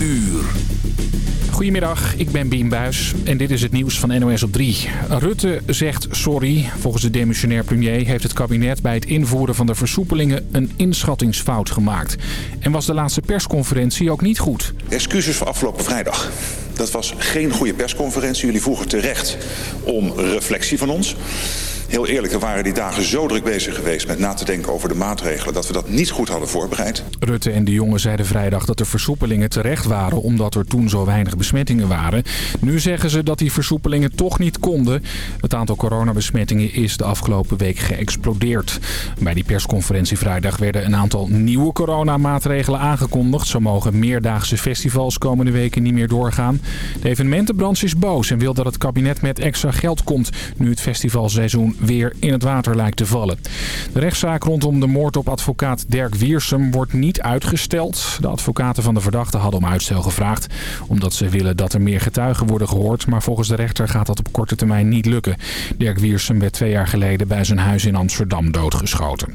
uur. Goedemiddag, ik ben Bien Buis en dit is het nieuws van NOS op 3. Rutte zegt sorry. Volgens de demissionair premier heeft het kabinet bij het invoeren van de versoepelingen een inschattingsfout gemaakt. En was de laatste persconferentie ook niet goed. Excuses voor afgelopen vrijdag. Dat was geen goede persconferentie. Jullie vroegen terecht om reflectie van ons. Heel eerlijk, we waren die dagen zo druk bezig geweest met na te denken over de maatregelen... dat we dat niet goed hadden voorbereid. Rutte en de jongen zeiden vrijdag dat de versoepelingen terecht waren... omdat er toen zo weinig besmettingen waren. Nu zeggen ze dat die versoepelingen toch niet konden. Het aantal coronabesmettingen is de afgelopen week geëxplodeerd. Bij die persconferentie vrijdag werden een aantal nieuwe coronamaatregelen aangekondigd. Zo mogen meerdaagse festivals komende weken niet meer doorgaan. De evenementenbranche is boos en wil dat het kabinet met extra geld komt... nu het festivalseizoen weer in het water lijkt te vallen. De rechtszaak rondom de moord op advocaat Dirk Wiersum wordt niet uitgesteld. De advocaten van de verdachte hadden om uitstel gevraagd... omdat ze willen dat er meer getuigen worden gehoord... maar volgens de rechter gaat dat op korte termijn niet lukken. Dirk Wiersum werd twee jaar geleden bij zijn huis in Amsterdam doodgeschoten.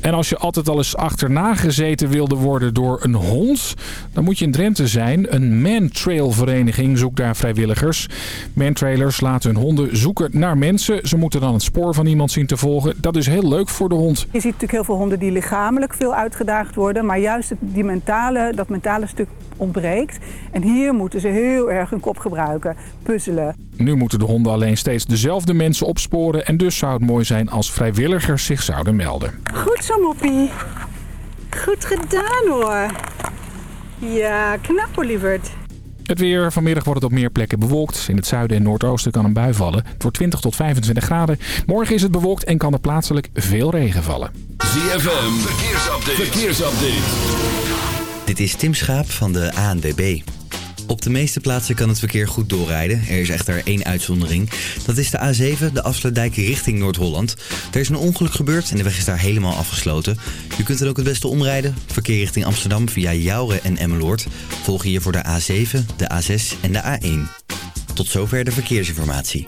En als je altijd al eens achterna gezeten wilde worden door een hond... dan moet je in Drenthe zijn. Een mantrail vereniging zoekt daar vrijwilligers. Mantrailers laten hun honden zoeken naar mensen. Ze moeten dan het spoor van iemand zien te volgen. Dat is heel leuk voor de hond. Je ziet natuurlijk heel veel honden die lichamelijk veel uitgedaagd worden. Maar juist die mentale, dat mentale stuk ontbreekt. En hier moeten ze heel erg hun kop gebruiken, puzzelen. Nu moeten de honden alleen steeds dezelfde mensen opsporen. En dus zou het mooi zijn als vrijwilligers zich zouden melden. Goed zo, Moppie. Goed gedaan hoor. Ja, knap hoor, lieverd. Het weer. Vanmiddag wordt het op meer plekken bewolkt. In het zuiden en noordoosten kan een bui vallen. Het wordt 20 tot 25 graden. Morgen is het bewolkt en kan er plaatselijk veel regen vallen. ZFM, verkeersupdate. verkeersupdate. Dit is Tim Schaap van de ANWB. Op de meeste plaatsen kan het verkeer goed doorrijden. Er is echter één uitzondering. Dat is de A7, de afsluitdijk richting Noord-Holland. Er is een ongeluk gebeurd en de weg is daar helemaal afgesloten. Je kunt er ook het beste omrijden. Verkeer richting Amsterdam via Jouren en Emmeloord. Volg hier voor de A7, de A6 en de A1. Tot zover de verkeersinformatie.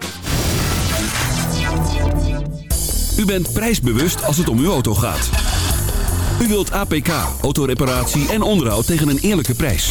U bent prijsbewust als het om uw auto gaat. U wilt APK, autoreparatie en onderhoud tegen een eerlijke prijs.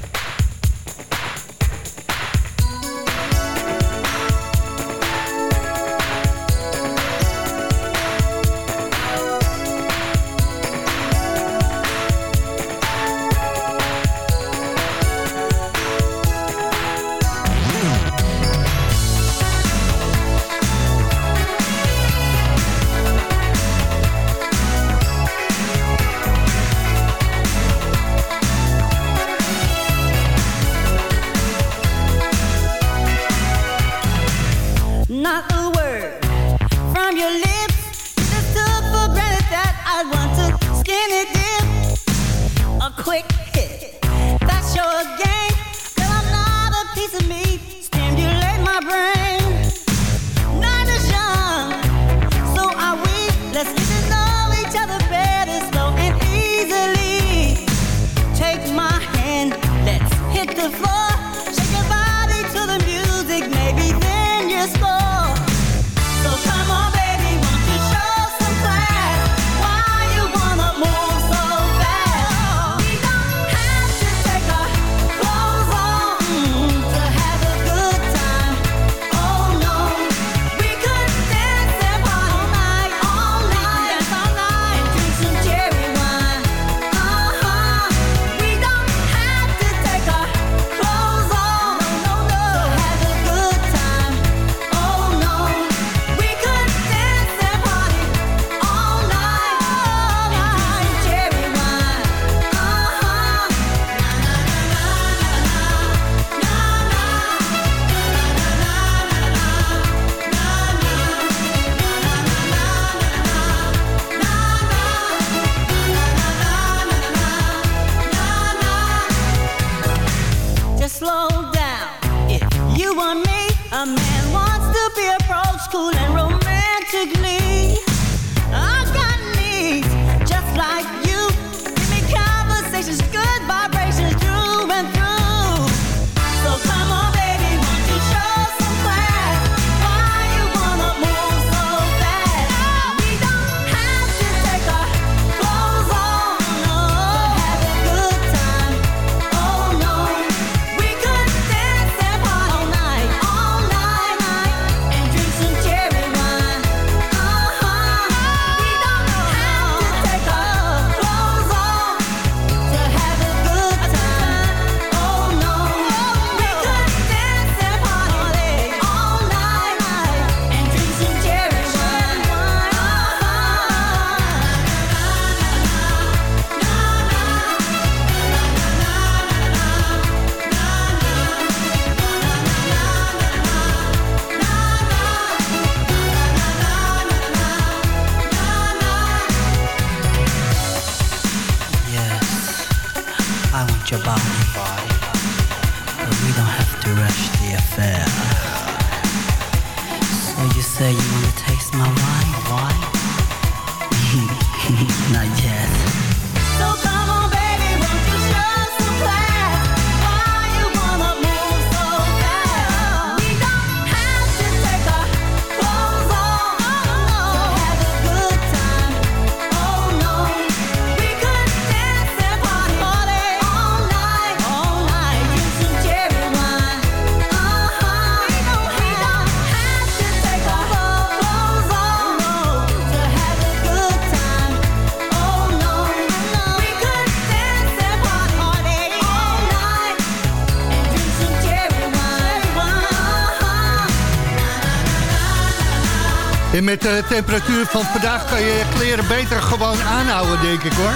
De temperatuur van vandaag kan je kleren beter gewoon aanhouden, denk ik hoor.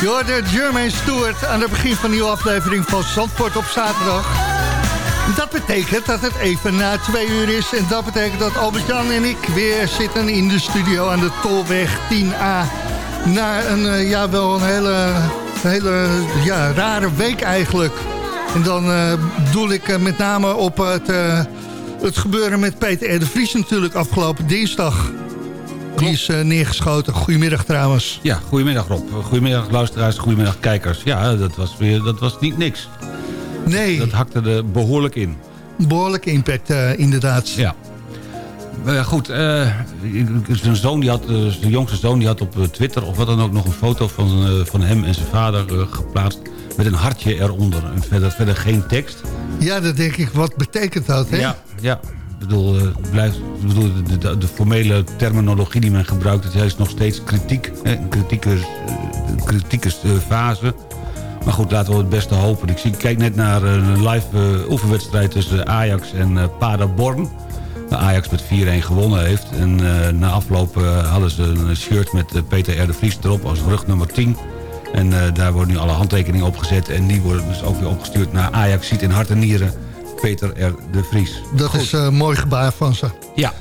Je hoorde Germain Stewart aan het begin van een nieuwe aflevering van Zandvoort op zaterdag. Dat betekent dat het even na twee uur is. En dat betekent dat Albert-Jan en ik weer zitten in de studio aan de Tolweg 10A. Na een, uh, ja, wel een hele, hele ja, rare week eigenlijk. En dan uh, doel ik met name op het het gebeuren met Peter R. de Vries natuurlijk afgelopen dinsdag. Die is uh, neergeschoten. Goedemiddag trouwens. Ja, goedemiddag Rob. Goedemiddag luisteraars, goedemiddag kijkers. Ja, dat was, weer, dat was niet niks. Nee. Dat hakte er behoorlijk in. Behoorlijk impact, uh, inderdaad. Ja. Uh, goed, zijn zoon die had, zijn jongste zoon die had op Twitter of wat dan ook nog een foto van, van hem en zijn vader geplaatst met een hartje eronder. En verder, verder geen tekst. Ja, dat denk ik. Wat betekent dat, hè? Ja, ja. Ik bedoel, uh, blijft, bedoel de, de, de, formele terminologie die men gebruikt... het is nog steeds kritiek, een kritieke, kritieke uh, fase. Maar goed, laten we het beste hopen. Ik zie, kijk net naar een live oefenwedstrijd tussen Ajax en Paderborn. Ajax met 4-1 gewonnen heeft. En na afloop hadden ze een shirt met Peter R. de Vries erop als rug nummer 10... En uh, daar worden nu alle handtekeningen opgezet. En die worden dus ook weer opgestuurd naar Ajax ziet in hart en nieren. Peter R. de Vries. Dat Goed. is een uh, mooi gebaar van ze. Ja.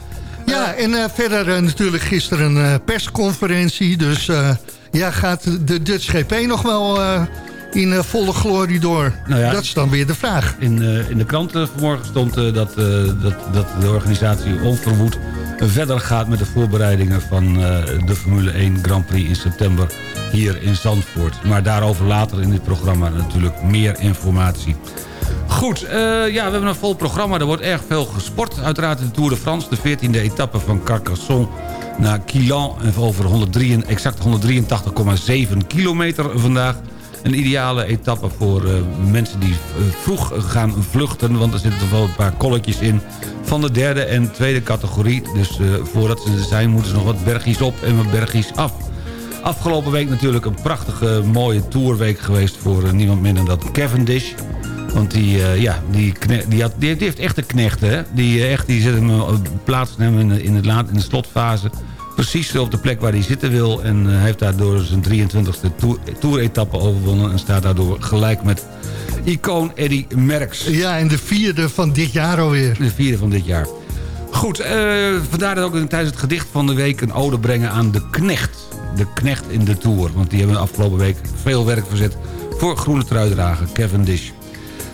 Ja, en uh, verder natuurlijk gisteren een persconferentie. Dus ja, gaat de Dutch GP nog wel in volle glorie door? Nou ja, dat is dan weer de vraag. In, in de kranten vanmorgen stond dat, dat, dat de organisatie onverwoed verder gaat met de voorbereidingen van de Formule 1 Grand Prix in september hier in Zandvoort. Maar daarover later in dit programma natuurlijk meer informatie. Goed, uh, ja, we hebben een vol programma. Er wordt erg veel gesport. Uiteraard de Tour de France, de 14e etappe van Carcassonne naar Quilan. Over 103, exact 183,7 kilometer vandaag. Een ideale etappe voor uh, mensen die uh, vroeg gaan vluchten. Want er zitten toch wel een paar kolletjes in van de derde en tweede categorie. Dus voordat ze er zijn moeten ze nog wat bergjes op en wat bergjes af. Afgelopen week natuurlijk een prachtige mooie tourweek geweest... voor niemand minder dan Cavendish. Want die, ja, die, die, had, die, heeft echt een knecht, hè? Die, echt, die zet hem, plaatsen hem in, het laat, in de slotfase... precies op de plek waar hij zitten wil. En hij heeft daardoor zijn 23e tour-etappe overwonnen... en staat daardoor gelijk met icoon Eddy Merckx. Ja, en de vierde van dit jaar alweer. De vierde van dit jaar. Goed, vandaar dat ook tijdens het gedicht van de week... een ode brengen aan de knecht de knecht in de Tour. Want die hebben de afgelopen week veel werk verzet voor groene truidrager Cavendish.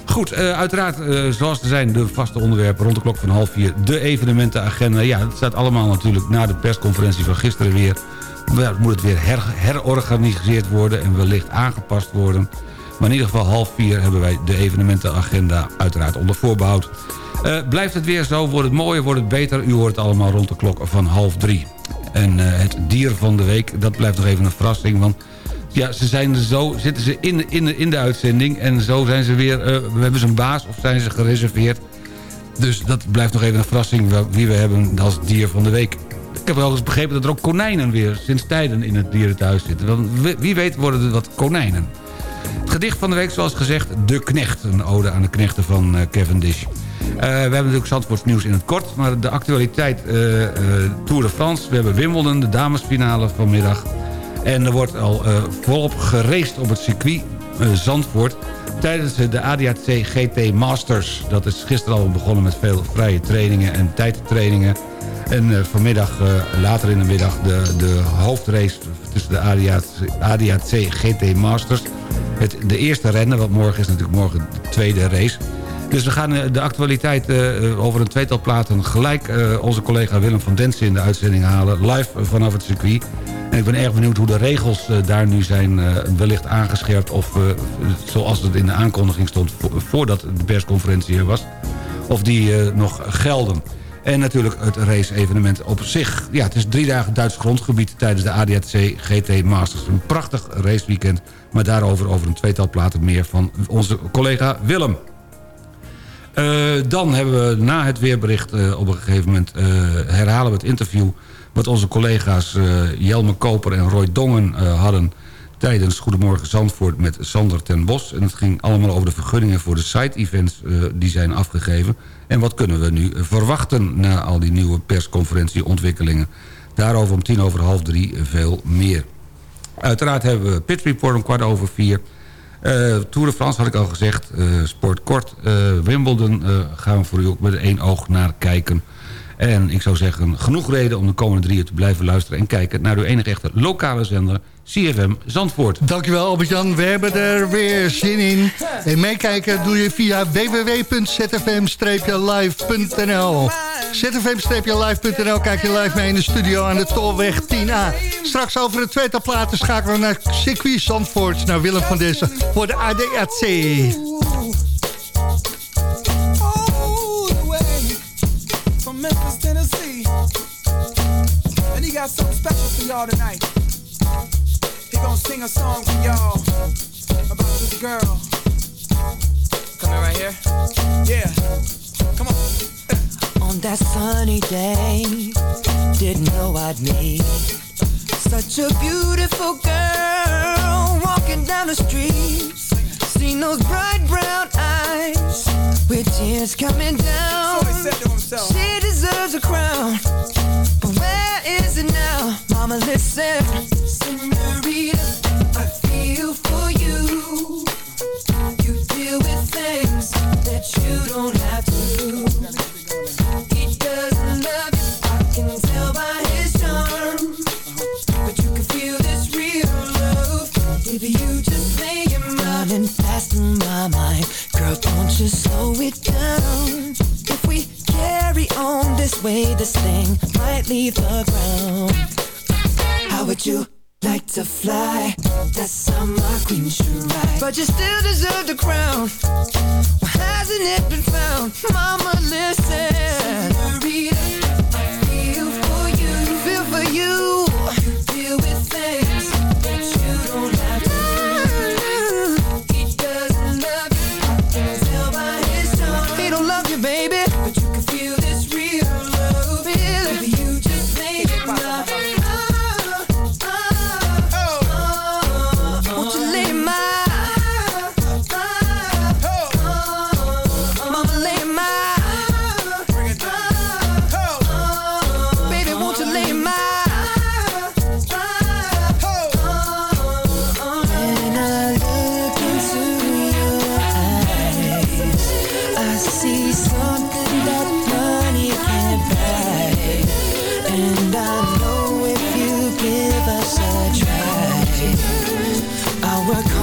Goed, uiteraard, zoals er zijn de vaste onderwerpen rond de klok van half vier... de evenementenagenda. Ja, dat staat allemaal natuurlijk na de persconferentie van gisteren weer. moet het weer her herorganiseerd worden en wellicht aangepast worden. Maar in ieder geval half vier hebben wij de evenementenagenda uiteraard onder voorbehoud. Uh, blijft het weer zo, wordt het mooier, wordt het beter. U hoort het allemaal rond de klok van half drie. En het dier van de week, dat blijft nog even een verrassing. Want ja, ze zijn zo, zitten ze in, in, in de uitzending... en zo zijn ze weer, uh, we hebben ze een baas of zijn ze gereserveerd. Dus dat blijft nog even een verrassing wie we hebben als dier van de week. Ik heb wel eens begrepen dat er ook konijnen weer sinds tijden in het dierenthuis zitten. Want wie weet worden er wat konijnen. Het gedicht van de week, zoals gezegd, De Knecht. Een ode aan de knechten van uh, Cavendish. Uh, we hebben natuurlijk Zandvoorts nieuws in het kort. Maar de actualiteit uh, Tour de France. We hebben Wimbledon, de damesfinale vanmiddag. En er wordt al volop gereest op het circuit Zandvoort... tijdens de ADAC GT Masters. Dat is gisteren al begonnen met veel vrije trainingen en tijdtrainingen. En vanmiddag, later in de middag, de, de hoofdrace tussen de ADAC, GT Masters het, de eerste rennen. Want morgen is natuurlijk morgen de tweede race. Dus we gaan eh, de actualiteit over een tweetal platen gelijk onze collega Willem van Densen in de uitzending halen. Live vanaf het circuit. En ik ben erg benieuwd hoe de regels daar nu zijn wellicht aangescherpt. Of zoals het in de aankondiging stond voordat de persconferentie er was. Of die nog gelden. En natuurlijk het race-evenement op zich. Ja, het is drie dagen Duits grondgebied tijdens de ADAC GT Masters. Een prachtig raceweekend, maar daarover over een tweetal platen meer van onze collega Willem. Dan hebben we na het weerbericht op een gegeven moment... Herhalen we het interview wat onze collega's Jelme Koper en Roy Dongen hadden... tijdens Goedemorgen Zandvoort met Sander ten Bos. En het ging allemaal over de vergunningen voor de side-events die zijn afgegeven... En wat kunnen we nu verwachten na al die nieuwe persconferentieontwikkelingen? Daarover om tien over half drie veel meer. Uiteraard hebben we Pit Report om kwart over vier. Uh, Tour de France had ik al gezegd. Uh, sport kort. Wimbledon gaan we voor u ook met één oog naar kijken. En ik zou zeggen, genoeg reden om de komende drie uur te blijven luisteren... en kijken naar uw enige echte lokale zender CFM Zandvoort. Dankjewel Albert-Jan, we hebben er weer zin in. En meekijken doe je via www.zfm-live.nl zfm-live.nl kijk je live mee in de studio aan de Tolweg 10A. Straks over de tweede platen schakelen we naar circuit Zandvoort... naar Willem van Dessen voor de ADAC. Got something special for y'all tonight. He gonna sing a song for y'all about this girl. Coming right here? Yeah. Come on. On that sunny day, didn't know I'd meet such a beautiful girl walking down the street. Seen those bright brown eyes with tears coming down. So she deserves a crown, but where is it now? Mama, listen, Senorita, I feel for you. You deal with things that you don't have to. He doesn't love you, I can tell by his charm. But you can feel this real love if you just your mind my mind. Girl, don't you slow it down. This way, this thing might leave the ground. How would you like to fly? That's how my queen should ride. But you still deserve the crown. Why hasn't it been found? Mama, listen. Senorita, I feel for you. Feel for you. You deal with things our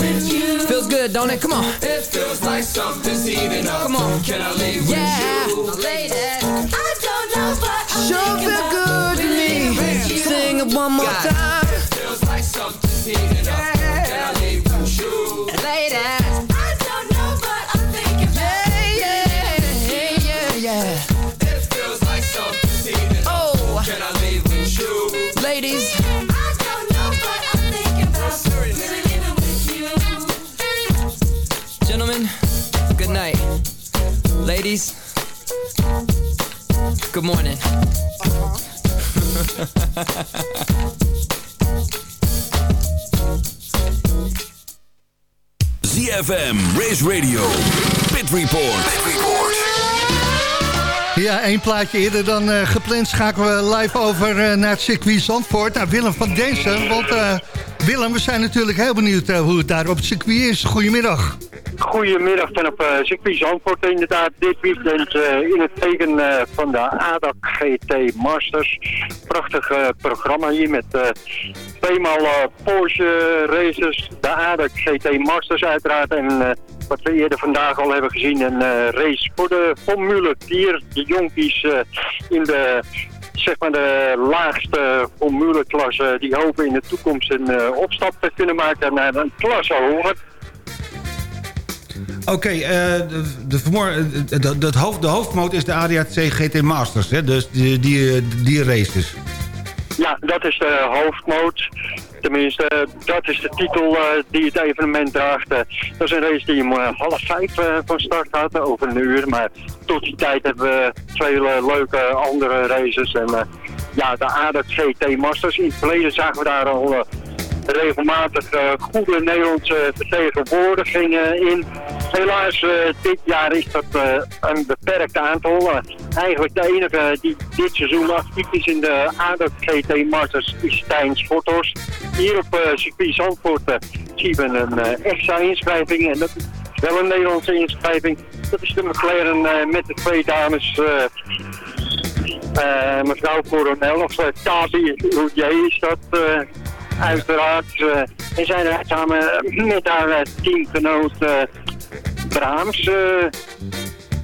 Feels good, don't it? Come on. It feels like something's heating up. Come on. Can I leave yeah. with you? Ladies, I don't know, but I'm sure thinking feel good to me. Sing it one more God. time. ladies. Good morning. ZFM, Race Radio, Pit Report. Pit Report. Ja, één plaatje eerder dan uh, gepland schakelen we live over uh, naar het circuit Zandvoort. Naar Willem van Densen, want uh, Willem, we zijn natuurlijk heel benieuwd hoe het daar op het circuit is. Goedemiddag. Goedemiddag vanaf uh, circuit Zandvoort. Inderdaad, dit weekend uh, in het teken uh, van de ADAC GT Masters. Prachtig programma hier met tweemaal Porsche races. De ADAC GT Masters uiteraard. En wat we eerder vandaag al hebben gezien, een race voor de Formule 4. De jonkies in de zeg maar de laagste formuleklasse die hopen in de toekomst een opstap te kunnen maken naar een klasse hoger. Oké, uh, de, de, de, de, hoofd, de hoofdmoot is de ADAC GT Masters, hè? dus die, die, die races. Ja, dat is de hoofdmoot. Tenminste, dat is de titel die het evenement draagt. Dat is een race die om half vijf van start gaat, over een uur. Maar tot die tijd hebben we vele leuke andere races. En ja, de ADAC GT Masters. In het verleden zagen we daar al regelmatig goede Nederlandse vertegenwoordigingen in. Helaas, uh, dit jaar is dat uh, een beperkt aantal. Eigenlijk de enige die dit seizoen actief is in de ADAC GT Masters is Stijn Sporthorst. Hier op circuit Zandvoort zien we een extra inschrijving. En dat is wel een Nederlandse inschrijving. Dat is de McLaren met de twee dames... mevrouw Coronel, of uh, Tabi jij is dat uiteraard. en zijn er samen met haar teamgenoot Brahms uh,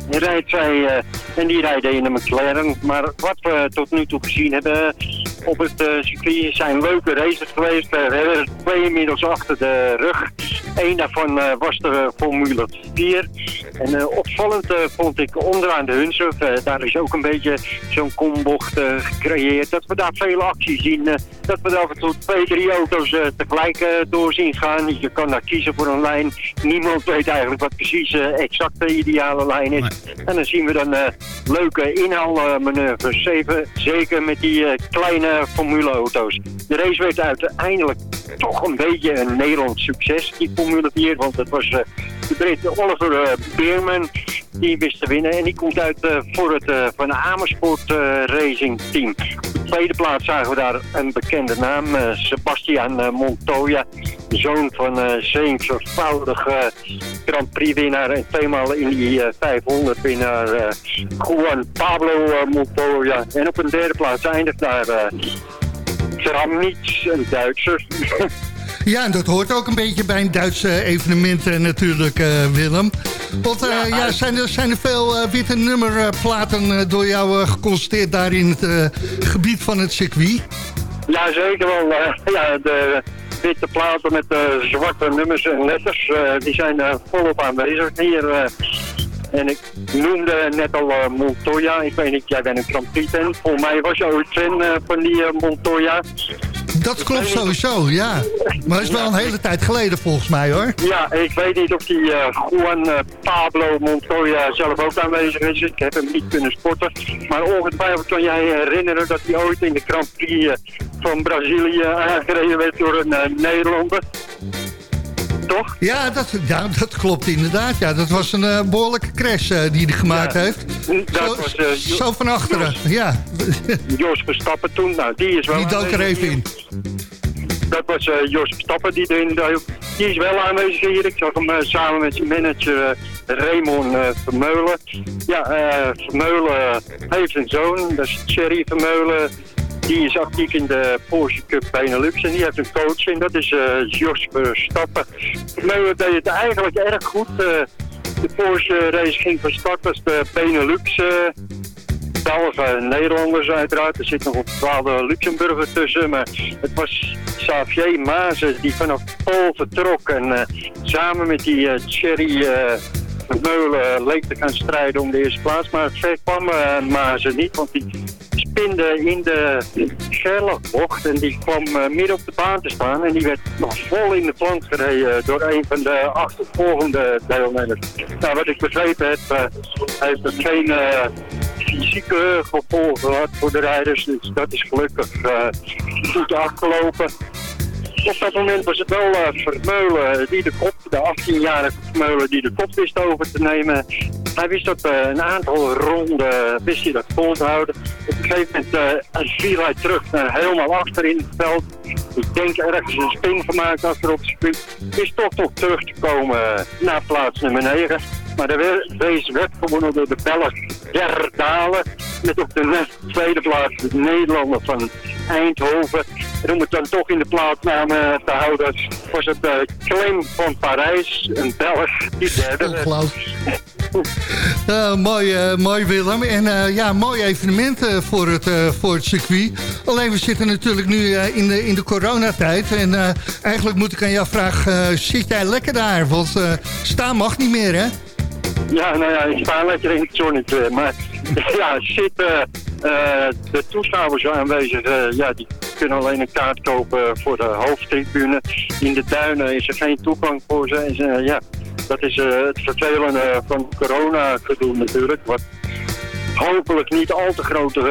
rijdt zij, en die rijden in de McLaren. Maar wat we tot nu toe gezien hebben op het circuit zijn leuke races geweest. we hebben er twee inmiddels achter de rug. Eén daarvan was de Formule 4. En opvallend vond ik onderaan de Hunsrug, daar is ook een beetje zo'n kombocht gecreëerd. Dat we daar veel actie zien. dat we daar af en toe twee, drie auto's tegelijk door zien gaan. Je kan daar kiezen voor een lijn. Niemand weet eigenlijk wat precies exact de ideale lijn is. En dan zien we dan leuke inhaalmanoeuvres. Zeker met die kleine formuleauto's. De race werd uiteindelijk toch een beetje een Nederlands succes, die Formule 4. Want het was de Brit Oliver uh, Beerman die wist te winnen. En die komt uit uh, voor het Van Amersfoort Racing Team. Op de tweede plaats zagen we daar een bekende naam. Sebastian Montoya. Zoon van uh, zevenvoudig Grand Prix winnaar. En tweemaal in die 500 winnaar Juan Pablo Montoya. En op een derde plaats eindigt daar niets een Duitser. Ja, en dat hoort ook een beetje bij een Duitse evenement uh, natuurlijk, uh, Willem. Want uh, ja, ja, zijn, er, zijn er veel witte nummerplaten door jou geconstateerd daar in het gebied van het circuit? Ja, zeker wel. ja, de witte platen met zwarte nummers en letters, die zijn volop aanwezig hier en ik noemde net al Montoya. Ik weet niet, jij bent een fan. Volgens mij was je ooit fan van die Montoya. Dat klopt sowieso, ja. Maar dat is wel een hele tijd geleden volgens mij hoor. Ja, ik weet niet of die Juan Pablo Montoya zelf ook aanwezig is. Ik heb hem niet kunnen sporten. Maar ongetwijfeld kan jij herinneren dat hij ooit in de Grand Prix van Brazilië aangereden werd door een Nederlander. Toch? Ja, dat, ja, dat klopt inderdaad. Ja, dat was een uh, behoorlijke crash uh, die hij gemaakt Ja, heeft. dat zo, was, uh, zo van achteren, ja. Jos Verstappen toen, nou die is wel... Die dook er even in. Dat was Jos Verstappen, die, erin die is wel aanwezig hier. Ik zag hem samen met zijn manager Raymond Vermeulen. Ja, Vermeulen heeft een zoon, dat is Thierry Vermeulen. Die is actief in de Porsche Cup Benelux en die heeft een coach en dat is Jos Verstappen. Vermeulen deed het eigenlijk erg goed. de Porsche race ging van start als de Benelux... Belgen, Nederlanders uiteraard. Er zit nog een bepaalde Luxemburger tussen. Maar het was Xavier Mazen die vanaf Pool vertrok. En uh, samen met die uh, Thierry uh, Meulen leek te gaan strijden om de eerste plaats. Maar ver kwam Mazen niet, want die in de Gerlachbocht. En die kwam midden op de baan te staan. En die werd nog vol in de flank gereden door een van de achtervolgende deelnemers. Nou, wat ik begrepen heb, heeft het geen fysieke gevolgen gehad voor de rijders. Dus dat is gelukkig uh, goed afgelopen. Op dat moment was het wel uh, die de kop, de 18-jarige Vermeulen die de kop wist over te nemen. Hij wist dat uh, een aantal ronden, wist hij dat vol te houden. Op een gegeven moment viel hij terug naar helemaal achter in het veld. Ik denk ergens een spin gemaakt achterop het circuit. Is toch nog terug te komen naar plaats nummer 9. Maar de race werd gewonnen door de Belg Der Dalen. Met op de tweede plaats de Nederlander van Eindhoven. En om het dan toch in de plaatsnamen te houden, was het uh, Clem van Parijs, een Belg, die derde. Uh, mooi, uh, mooi Willem. En ja, mooi evenement voor, het, voor het circuit. Alleen we zitten natuurlijk nu in, de, in de coronatijd. En eigenlijk moet ik aan jou vragen, zit jij lekker daar? Want staan mag niet meer, hè? Ja, nou ja, ik sta lekker in het zonnetje. Maar ja, zitten de toeschouwers aanwezig, ja, die kunnen alleen een kaart kopen voor de hoofdtribune. In de duinen is er geen toegang voor ze. En, ja, dat is het vervelende van corona gedoe natuurlijk. Wat hopelijk niet al te grote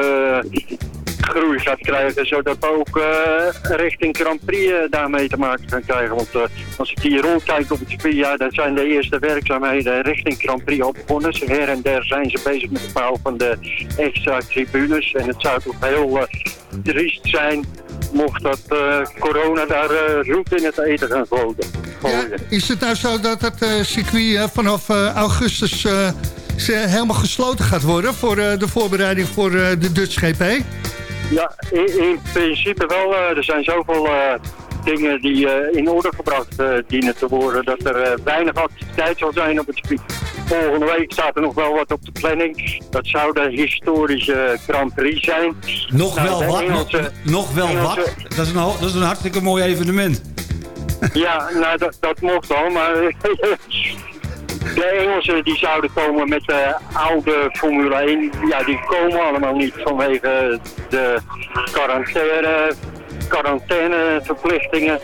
groei gaat krijgen. Zodat we ook uh, richting Grand Prix daarmee te maken gaan krijgen. Want als ik hier rondkijk op het circuit, dan zijn de eerste werkzaamheden richting Grand Prix al begonnen. Her en der zijn ze bezig met de bouw van de extra tribunes. En het zou toch heel triest zijn mocht dat corona daar roet in het eten gaan gooien. Ja, is het nou zo dat het circuit vanaf augustus helemaal gesloten gaat worden... voor de voorbereiding voor de Dutch GP? Ja, in, in principe wel. er zijn zoveel dingen die in orde gebracht dienen te worden... dat er weinig activiteit zal zijn op het circuit. Volgende week staat er nog wel wat op de planning. Dat zou de historische Grand Prix zijn. Nog nou, wel wat? Engelse, nog, nog wel Engelse, wat? Dat is, een, dat is een hartstikke mooi evenement. Ja, nou dat, dat mocht al, maar de Engelsen die zouden komen met de oude Formule 1. Ja, die komen allemaal niet vanwege de quarantaine, quarantaineverplichtingen.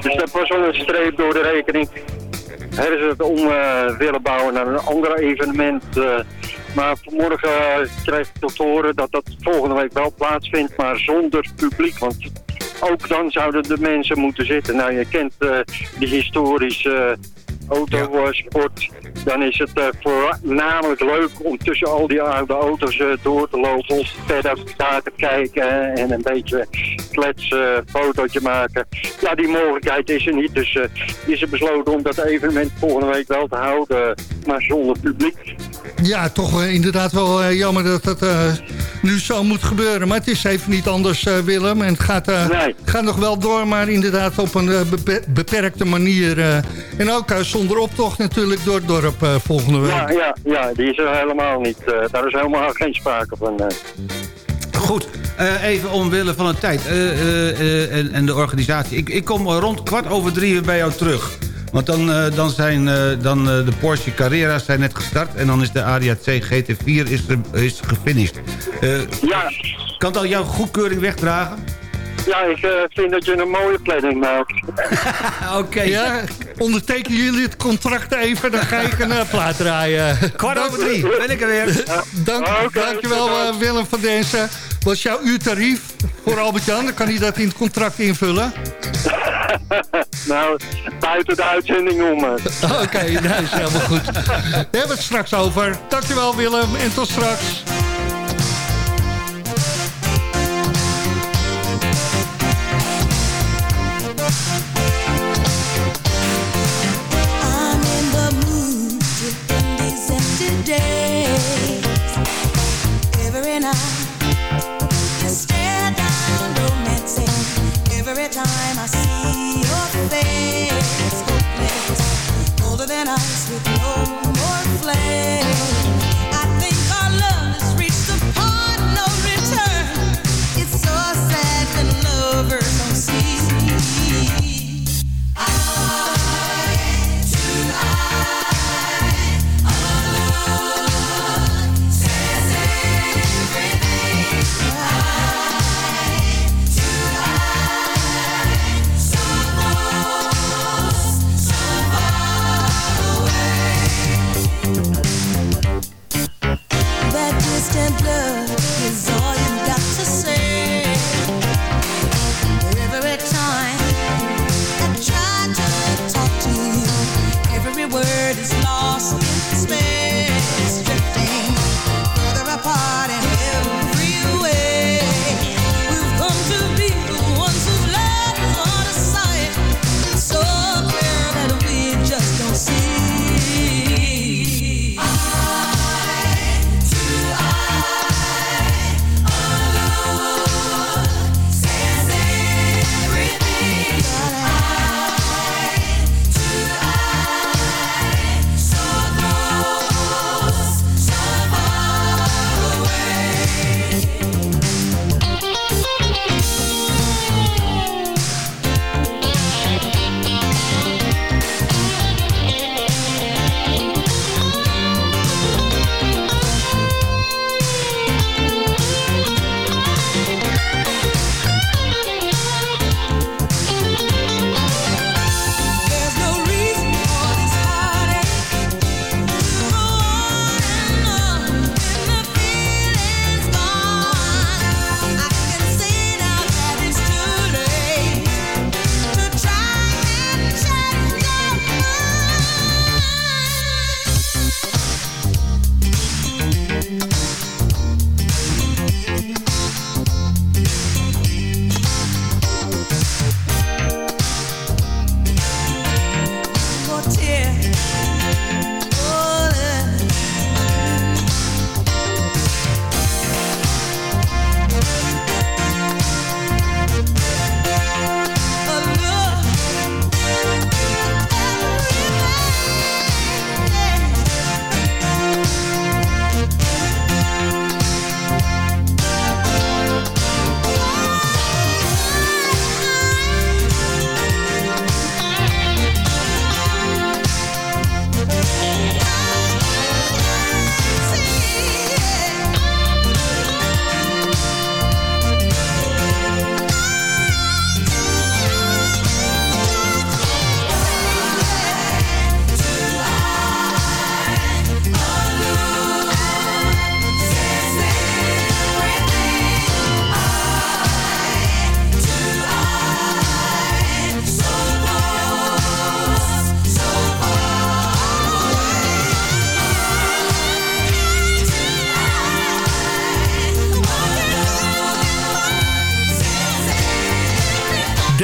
Dus dat was wel een streep door de rekening hebben ze het om uh, willen bouwen naar een ander evenement. Uh, maar vanmorgen uh, krijg ik tot horen dat dat volgende week wel plaatsvindt, maar zonder publiek. Want ook dan zouden de mensen moeten zitten. Nou, je kent de historische autosport, dan is het uh, voornamelijk leuk om tussen al die oude auto's uh, door te lopen, of verder daar te kijken en een beetje kletsen, fotootje maken. Ja, die mogelijkheid is er niet, dus uh, is er besloten om dat evenement volgende week wel te houden, maar zonder publiek. Ja, toch inderdaad wel jammer dat dat nu zo moet gebeuren, maar het is even niet anders, Willem. En het gaat, nee. gaat nog wel door, maar inderdaad op een beperkte manier. en ook zonder optocht natuurlijk door het dorp uh, volgende week. Ja, ja, ja, die is er helemaal niet. Uh, daar is helemaal geen sprake van. Goed, even omwille van de tijd en, en, de organisatie. Ik, ik kom rond kwart over drie bij jou terug. Want dan, dan zijn dan, de Porsche Carrera's zijn net gestart... en dan is de ADAC GT4 is, is gefinished. ja. Kan dat jouw goedkeuring wegdragen? Ja, ik uh, vind dat je een mooie planning maakt. Oké. Okay. Ja, ondertekenen jullie het contract even, dan ga ik een uh, plaat draaien. Kwart over drie, ben ik er weer. Ja. Dank, okay, dankjewel uh, Willem van Densen. Wat is jouw uurtarief voor Albert-Jan? Dan kan hij dat in het contract invullen. nou, buiten de uitzending om. Oké, okay, dat is helemaal goed. Daar hebben we het straks over. Dankjewel Willem en tot straks.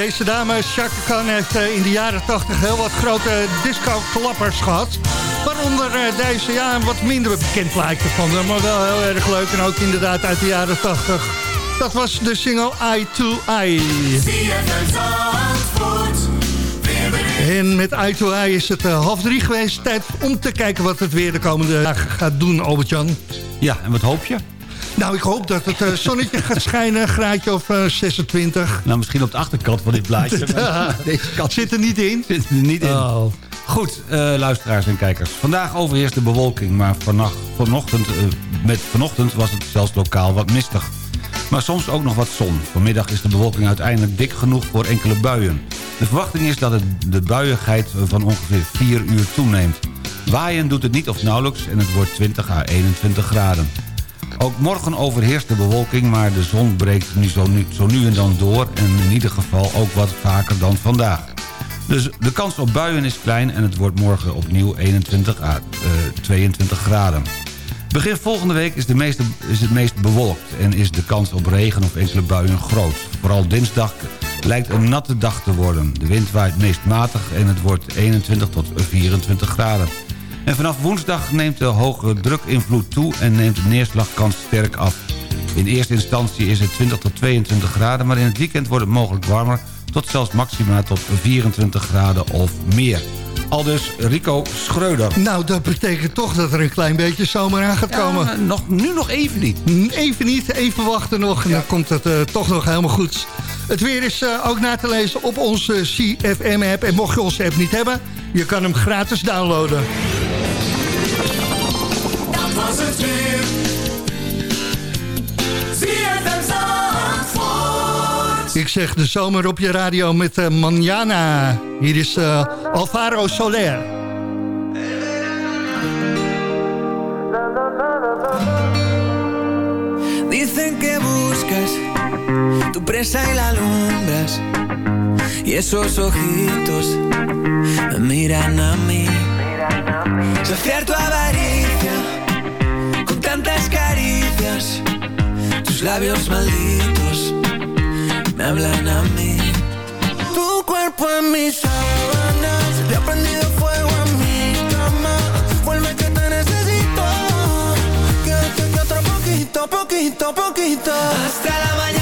Deze dame, Chaka Khan, heeft eh, in de jaren 80 heel wat grote disco-klappers gehad. Waaronder eh, deze, ja, wat minder bekend plaatje van maar wel heel erg leuk. En ook inderdaad uit de jaren 80. Dat was de single Eye to Eye. En met Eye to Eye is het uh, half drie geweest. Tijd om te kijken wat het weer de komende dagen gaat doen, Albert-Jan. Ja, en wat hoop je? Nou, ik hoop dat het uh, zonnetje gaat schijnen, een graadje of uh, 26. Nou, misschien op de achterkant van dit plaatje. Deze kant zit er niet in. Zit er niet in. Oh. Goed, uh, luisteraars en kijkers. Vandaag overheerst de bewolking, maar vannacht, vanochtend, uh, met vanochtend was het zelfs lokaal wat mistig. Maar soms ook nog wat zon. Vanmiddag is de bewolking uiteindelijk dik genoeg voor enkele buien. De verwachting is dat het de buiigheid van ongeveer 4 uur toeneemt. Waaien doet het niet of nauwelijks en het wordt 20 à 21 graden. Ook morgen overheerst de bewolking, maar de zon breekt nu zo, nu en dan door... en in ieder geval ook wat vaker dan vandaag. Dus de kans op buien is klein en het wordt morgen opnieuw 21 à 22 graden. Begin volgende week is, de meeste, is het meest bewolkt... en is de kans op regen of enkele buien groot. Vooral dinsdag lijkt een natte dag te worden. De wind waait meest matig en het wordt 21 tot 24 graden. En vanaf woensdag neemt de hoge drukinvloed toe... en neemt de neerslagkans sterk af. In eerste instantie is het 20 tot 22 graden... maar in het weekend wordt het mogelijk warmer... tot zelfs maxima tot 24 graden of meer. Aldus Rico Schreuder. Nou, dat betekent toch dat er een klein beetje zomer aan gaat komen. nog, nu nog even niet. Even niet, even wachten nog en dan komt het uh, toch nog helemaal goed. Het weer is uh, ook na te lezen op onze CFM-app. En mocht je onze app niet hebben, je kan hem gratis downloaden. Dat was het weer. Ik zeg de zomer op je radio met uh, Manjana. Hier is uh, Alvaro Soler. Dicen que buscas tu presa y la alumbras. Y esos ojitos me miran a mí. Saciar tu avaricia con tantas caricias. Tus labios malditos me hablan a mí. Tu cuerpo en mis sábanas, le ha prendido fuego a mi cama. Vuelve que te necesito. Que, que, que otro poquito, poquito, poquito. Hasta la mañana,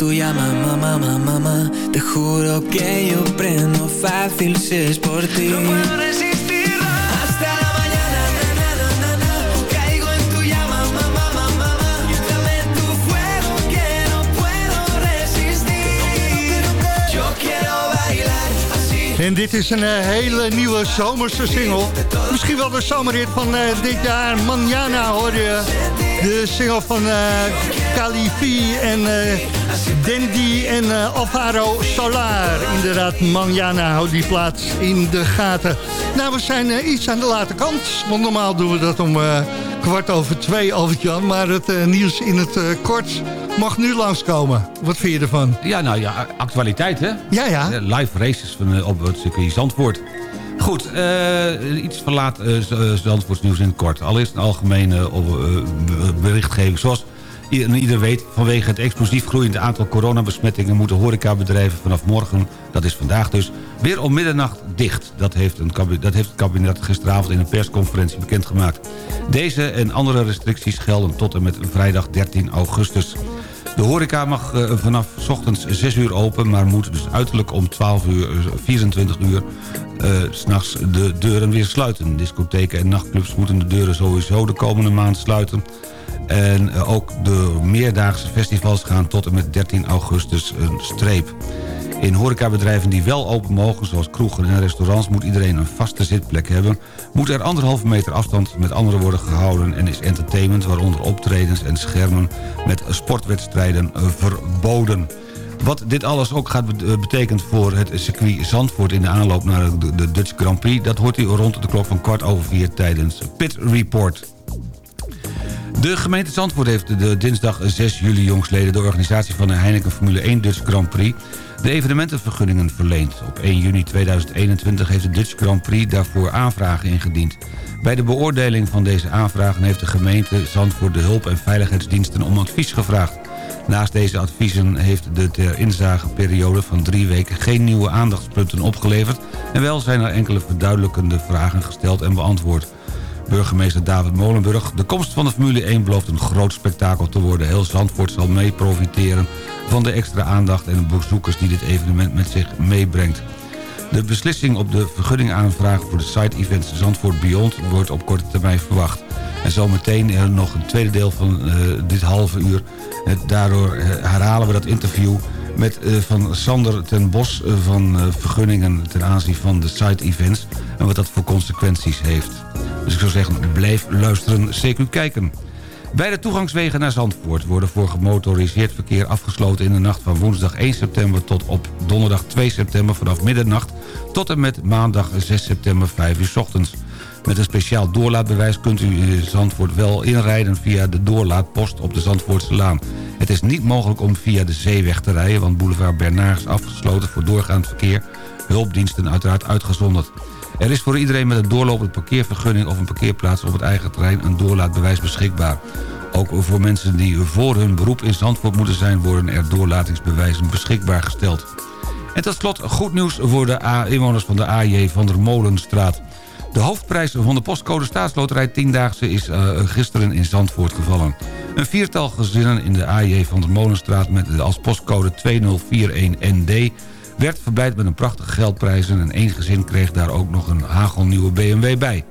Siento tu llama, mamá, mamá, mamá. Te juro que yo prendo fácil si es por ti. No puedo resistir. Hasta la mañana, na na na na na. Caigo en tu llama, mamá, mamá, mamá. Dame tu fuego que no puedo resistir. Yo quiero bailar así. En dit is een eh, hele nieuwe zomerse single. Misschien wel de zomerhit van eh, dit jaar. Manjana hoor je. De single van uh, Califi en eh, Dandy en eh, Alvaro Solar. Inderdaad, Manjana houdt die plaats in de gaten. Nou, we zijn eh, iets aan de late kant. Want normaal doen we dat om eh, kwart over twee, Albert-Jan. Maar het nieuws in het kort mag nu langskomen. Wat vind je ervan? Ja, nou ja, actualiteit hè? Ja, ja. Live races van, op het circuit Zandvoort. Goed, eh, iets verlaat uh, Zandvoorts nieuws in het kort. Allereerst een algemene uh, berichtgeving. Zoals ieder weet, vanwege het explosief groeiende aantal coronabesmettingen... moeten horecabedrijven vanaf morgen, dat is vandaag dus, weer om middernacht dicht. Dat heeft, een, dat heeft het kabinet gisteravond in een persconferentie bekendgemaakt. Deze en andere restricties gelden tot en met vrijdag 13 augustus. De horeca mag uh, vanaf ochtends 6 uur open... maar moet dus uiterlijk om 12 uur, 24 eh, uur... Uh, s'nachts de deuren weer sluiten. Discotheken en nachtclubs moeten de deuren sowieso de komende maand sluiten. En ook de meerdaagse festivals gaan tot en met 13 augustus een streep. In horecabedrijven die wel open mogen, zoals kroegen en restaurants... moet iedereen een vaste zitplek hebben. Moet er anderhalve meter afstand met anderen worden gehouden... en is entertainment, waaronder optredens en schermen... met sportwedstrijden verboden. Wat dit alles ook gaat betekent voor het circuit Zandvoort... in de aanloop naar de Dutch Grand Prix... dat hoort u rond de klok van kwart over vier tijdens Pit Report. De gemeente Zandvoort heeft de dinsdag 6 juli jongsleden... de organisatie van de Heineken Formule 1 Dutch Grand Prix... de evenementenvergunningen verleend. Op 1 juni 2021 heeft de Dutch Grand Prix daarvoor aanvragen ingediend. Bij de beoordeling van deze aanvragen heeft de gemeente Zandvoort... de hulp- en veiligheidsdiensten om advies gevraagd. Naast deze adviezen heeft de ter inzageperiode van drie weken... geen nieuwe aandachtspunten opgeleverd... en wel zijn er enkele verduidelijkende vragen gesteld en beantwoord. Burgemeester David Molenburg. De komst van de Formule 1 belooft een groot spektakel te worden. Heel Zandvoort zal mee profiteren van de extra aandacht en de bezoekers die dit evenement met zich meebrengt. De beslissing op de vergunningaanvraag voor de site-events Zandvoort Beyond wordt op korte termijn verwacht. En zometeen nog een tweede deel van uh, dit halve uur. Daardoor eh, herhalen we dat interview met van Sander ten Bos van vergunningen ten aanzien van de site-events... en wat dat voor consequenties heeft. Dus ik zou zeggen, blijf luisteren, CQ kijken. Beide toegangswegen naar Zandvoort worden voor gemotoriseerd verkeer afgesloten in de nacht van woensdag 1 september tot op donderdag 2 september vanaf middernacht tot en met maandag 6 september 5 uur ochtends. Met een speciaal doorlaatbewijs kunt u in Zandvoort wel inrijden via de doorlaatpost op de Zandvoortse Laan. Het is niet mogelijk om via de zeeweg te rijden, want boulevard Bernard is afgesloten voor doorgaand verkeer. Hulpdiensten uiteraard uitgezonderd. Er is voor iedereen met een doorlopende parkeervergunning of een parkeerplaats op het eigen terrein een doorlaatbewijs beschikbaar. Ook voor mensen die voor hun beroep in Zandvoort moeten zijn... worden er doorlatingsbewijzen beschikbaar gesteld. En tot slot goed nieuws voor de inwoners van de AJ van der Molenstraat. De hoofdprijs van de postcode staatsloterij 10-daagse is uh, gisteren in Zandvoort gevallen. Een viertal gezinnen in de AJ van der Molenstraat met als postcode 2041ND werd verblijd met een prachtige geldprijzen... en één gezin kreeg daar ook nog een hagelnieuwe BMW bij.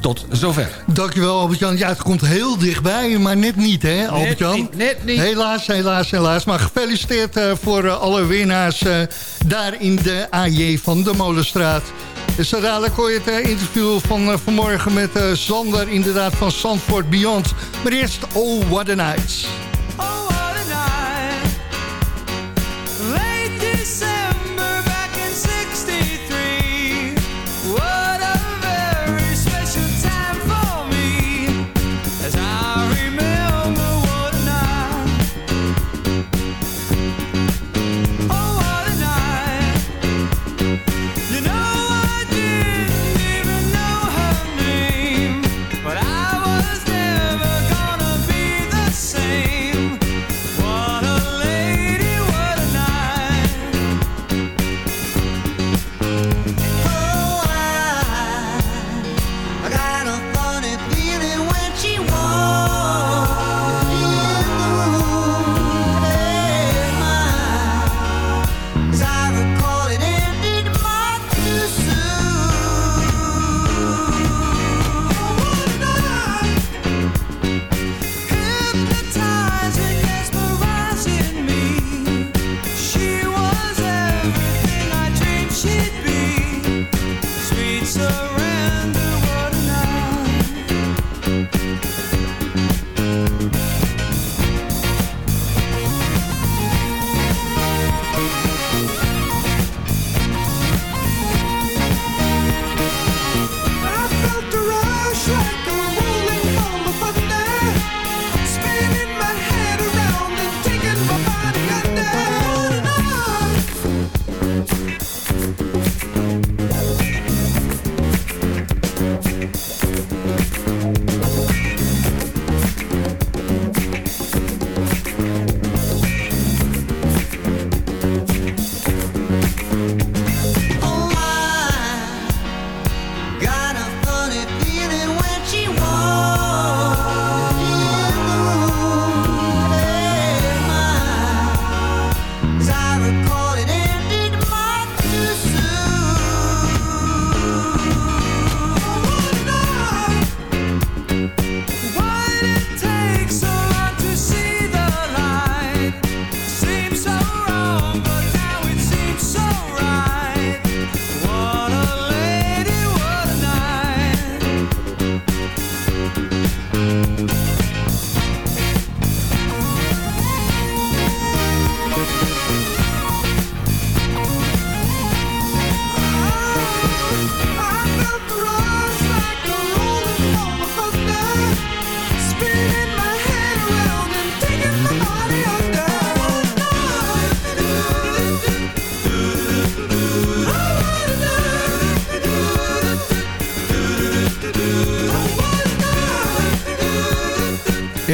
Tot zover. Dankjewel Albert-Jan. Ja, het komt heel dichtbij, maar net niet hè Albert-Jan? Net, net, niet. Helaas, helaas, helaas. Maar gefeliciteerd uh, voor uh, alle winnaars uh, daar in de AJ van de Molenstraat. Zo dadelijk hoor je het interview van vanmorgen met Zander... inderdaad van Zandvoort Beyond. Maar eerst, oh, what a night.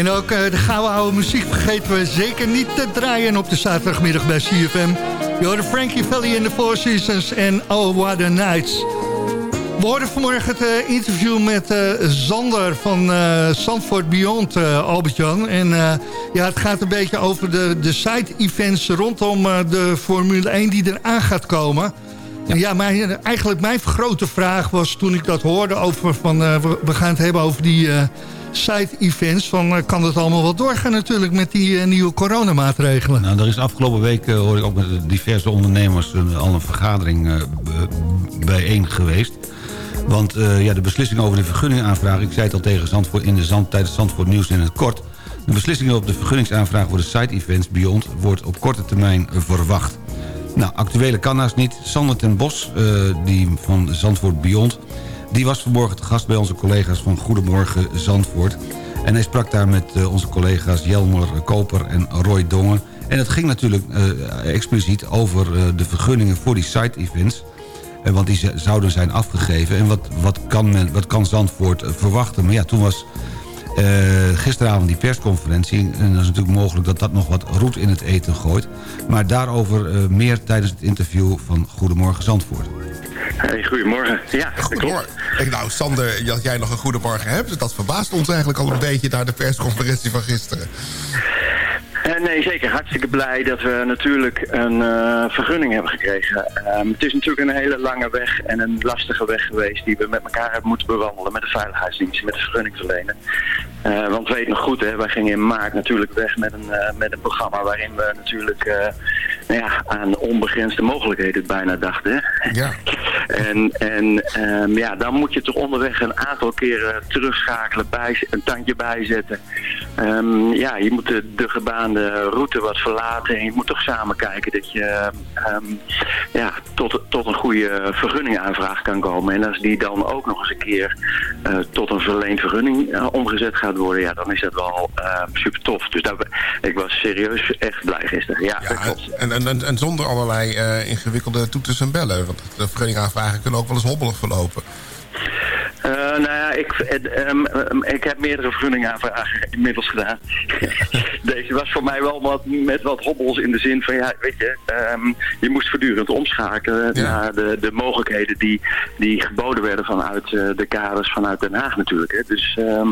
En ook uh, de gouden oude muziek vergeten we zeker niet te draaien op de zaterdagmiddag bij CFM. Je hoorde Frankie Valley in the Four Seasons en Oh What a Nights. We hoorden vanmorgen het uh, interview met uh, Zander van uh, Beyond, Albert-Jan. En ja, het gaat een beetje over de, de side-events rondom de Formule 1 die eraan gaat komen. Ja, ja eigenlijk mijn grote vraag was toen ik dat hoorde over van... we gaan het hebben over die side-events. Van, kan het allemaal wel doorgaan natuurlijk met die nieuwe coronamaatregelen? Nou, er is afgelopen week, hoor ik ook met diverse ondernemers... al een vergadering bijeen geweest. Want ja, de beslissing over de vergunningaanvraag... ik zei het al tegen Zandvoort in de Zand, tijdens Zandvoort Nieuws in het kort... de beslissing op de vergunningsaanvraag voor de side-events Beyond... wordt op korte termijn verwacht. Nou, actuele kan niet. Sander ten Bos, die van Zandvoort Beyond... die was vanmorgen te gast bij onze collega's van Goedemorgen Zandvoort... En hij sprak daar met uh, onze collega's Jelmer Koper en Roy Dongen. En het ging natuurlijk uh, expliciet over uh, de vergunningen voor die side-events. Want die zouden zijn afgegeven. En wat, wat, kan, men, wat kan Zandvoort verwachten? Maar ja, toen was gisteravond die persconferentie. En dat is natuurlijk mogelijk dat dat nog wat roet in het eten gooit. Maar daarover uh, meer tijdens het interview van Goedemorgen Zandvoort. Hey, goedemorgen. Ja, goedemorgen. Ik, nou, Sander, dat jij nog een goedemorgen hebt... dat verbaast ons eigenlijk al een beetje naar de persconferentie van gisteren. Uh, nee, zeker. Hartstikke blij dat we natuurlijk een uh, vergunning hebben gekregen. Um, het is natuurlijk een hele lange weg en een lastige weg geweest die we met elkaar hebben moeten bewandelen met de veiligheidsdienst, met de vergunningverlener. Uh, want weet nog goed, hè, wij gingen in maart natuurlijk weg met een, met een programma waarin we natuurlijk nou ja, aan onbegrensde mogelijkheden bijna dachten. Ja. en en um, ja, dan moet je toch onderweg een aantal keren terugschakelen, bij, een tandje bijzetten. Um, ja, je moet de, de gebaande route wat verlaten en je moet toch samen kijken dat je um, ja, tot, tot een goede vergunningaanvraag kan komen. En als die dan ook nog eens een keer uh, tot een verleend vergunning uh, omgezet gaat worden, ja, dan is dat wel uh, super tof. Dus daar, ik was serieus echt blij gisteren. Ja, ja en, en, en, zonder allerlei ingewikkelde toeters en bellen, want de vergunningaanvragen kunnen ook wel eens hobbelig verlopen. Uh, nou ja, ik, um, um, ik heb meerdere vergunningaanvragen inmiddels gedaan. Deze was voor mij wel wat, met wat hobbels in de zin van, ja, weet je, um, je moest voortdurend omschakelen ja. naar de, de mogelijkheden die, die geboden werden vanuit uh, de kaders vanuit Den Haag natuurlijk. Hè. Dus, ja.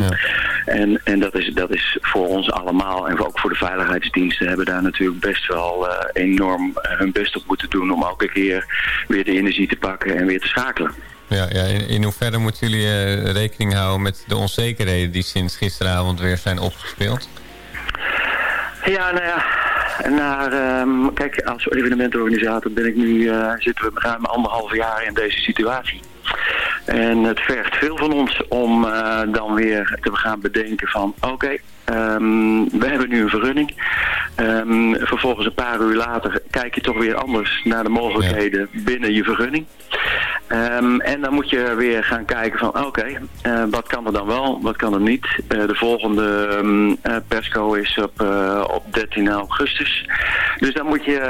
en, en dat, is, dat is voor ons allemaal en ook voor de veiligheidsdiensten hebben daar natuurlijk best wel uh, enorm hun best op moeten doen om elke keer weer de energie te pakken en weer te schakelen. Ja, ja in, in hoeverre moeten jullie uh, rekening houden met de onzekerheden die sinds gisteravond weer zijn opgespeeld? Ja, nou ja, naar, um, kijk, als evenementorganisator ben ik nu, uh, zitten we ruim anderhalf jaar in deze situatie. En het vergt veel van ons om uh, dan weer te gaan bedenken van, oké, okay, Um, we hebben nu een vergunning. Um, vervolgens een paar uur later kijk je toch weer anders naar de mogelijkheden ja. binnen je vergunning. Um, en dan moet je weer gaan kijken van oké, uh, wat kan er dan wel, wat kan er niet. Uh, de volgende um, persco is op, op 13 augustus. Dus dan moet je,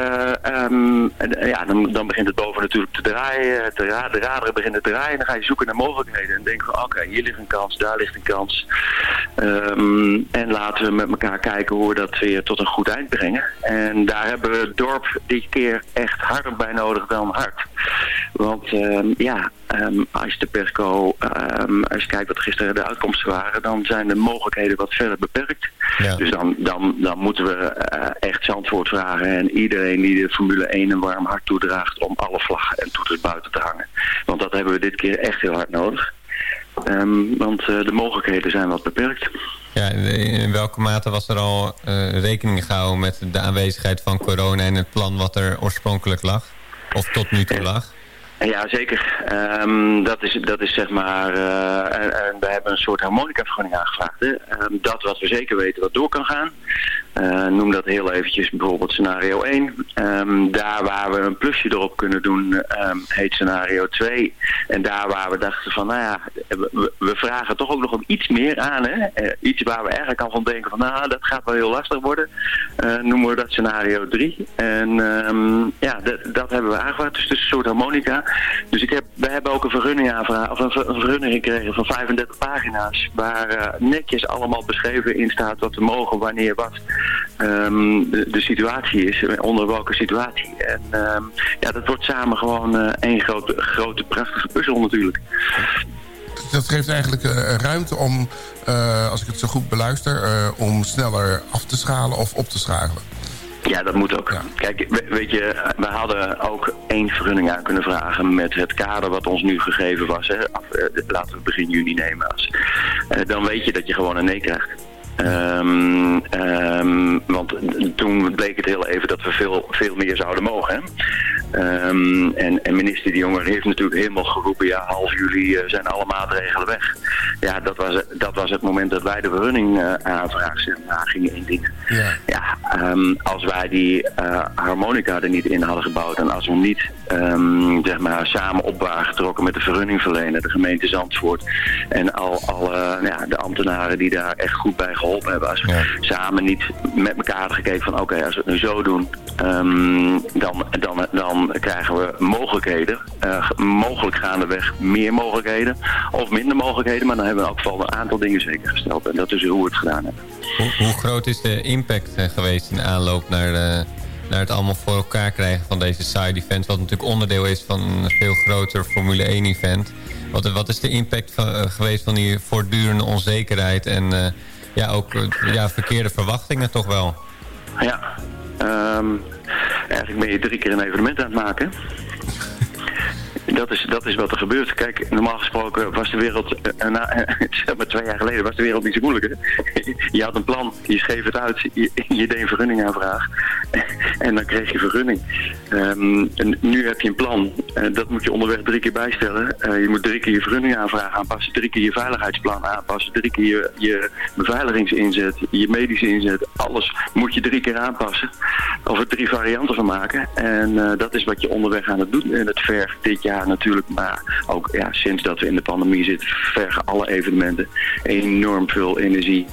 um, ja, dan, dan begint het boven natuurlijk te draaien. Te de raderen beginnen te draaien. En dan ga je zoeken naar mogelijkheden. En denk van oké, hier ligt een kans, daar ligt een kans. en laten we met elkaar kijken hoe we dat weer tot een goed eind brengen. En daar hebben we het dorp die keer echt harder bij nodig dan hard. Want um, ja, um, als je de persco, um, als je kijkt wat gisteren de uitkomsten waren, dan zijn de mogelijkheden wat verder beperkt. Ja. Dus dan, dan, dan moeten we uh, echt Zandvoort vragen en iedereen die de Formule 1 een warm hart toedraagt om alle vlaggen en toeters buiten te hangen. Want dat hebben we dit keer echt heel hard nodig. Um, want uh, de mogelijkheden zijn wat beperkt. Ja, in welke mate was er al uh, rekening gehouden met de aanwezigheid van corona en het plan wat er oorspronkelijk lag? Of tot nu toe lag? Ja, zeker. Um, dat, is, dat is zeg maar... Uh, en, we hebben een soort harmonica-vergunning aangevraagd. Um, dat wat we zeker weten wat door kan gaan. Uh, noem dat heel eventjes bijvoorbeeld scenario 1. Um, daar waar we een plusje erop kunnen doen, heet scenario 2. En daar waar we dachten van, nou ja, we, we vragen toch ook nog om iets meer aan. Hè? Iets waar we eigenlijk al van denken van, nou, dat gaat wel heel lastig worden. noemen we dat scenario 3. En ja, dat hebben we aangevraagd. Dus het is een soort harmonica. Dus ik heb, we hebben ook een vergunning of een, ver- een vergunning gekregen van 35 pagina's. Waar eh, netjes allemaal beschreven in staat wat we mogen, wanneer wat ehm, de, de situatie is, onder welke situatie. En ehm, ja, dat wordt samen gewoon eh, één grote, grote prachtige puzzel natuurlijk. Dat geeft eigenlijk eh, ruimte om, als ik het zo goed beluister... om sneller af te schalen of op te schakelen. Ja, dat moet ook. Kijk, we- weet je, we hadden ook één vergunning aan kunnen vragen met het kader wat ons nu gegeven was. Hè. Af, eh, laten we begin juni nemen. Als, eh, dan weet je dat je gewoon een nee krijgt. Ehm, ehm, want toen bleek het heel even dat we veel, veel meer zouden mogen. Ehm, en, en minister De Jonge heeft natuurlijk helemaal geroepen... ja, half juli eh, zijn alle maatregelen weg. Ja, dat was, dat was het moment dat wij de vergunning eh, aanvraag gingen indienen. Ja. Ja, als wij die eh, harmonica er niet in hadden gebouwd... en als we niet zeg maar, samen op waren getrokken met de vergunningverlener... de gemeente Zandvoort en al, al eh, ja, de ambtenaren die daar echt goed bij geholpen hebben... als we samen niet met elkaar hadden gekeken van... oké, als we het nu zo doen, ehm, dan, dan, dan krijgen we mogelijkheden. Eh, mogelijk gaandeweg meer mogelijkheden of minder mogelijkheden... maar dan hebben we in elk geval een aantal dingen zeker gesteld. En dat is hoe we het gedaan hebben. Hoe, hoe groot is de impact eh, geweest in aanloop naar, de, naar het allemaal voor elkaar krijgen van deze side events? Wat natuurlijk onderdeel is van een veel groter Formule 1 event. Wat, wat is de impact van, eh, geweest van die voortdurende onzekerheid en ja, ook eh, ja, verkeerde verwachtingen toch wel? Ja, ehm, eigenlijk ben je drie keer een evenement aan het maken. Dat is, dat is wat er gebeurt. Kijk, normaal gesproken was de wereld, eh, na, zeg maar twee jaar geleden, was de wereld niet zo moeilijk. Je had een plan, je schreef het uit, je, deed een vergunning aanvraag en dan kreeg je vergunning. Ehm, en nu heb je een plan, en dat moet je onderweg drie keer bijstellen. Eh, je moet drie keer je vergunning aanvraag aanpassen, drie keer je veiligheidsplan aanpassen, drie keer je, je beveiligingsinzet, je medische inzet. Alles moet je drie keer aanpassen. Of er drie varianten van maken. En eh, dat is wat je onderweg aan het doen. En het vergt dit jaar natuurlijk, maar ook ja, sinds dat we in de pandemie zitten, vergen alle evenementen enorm veel energie.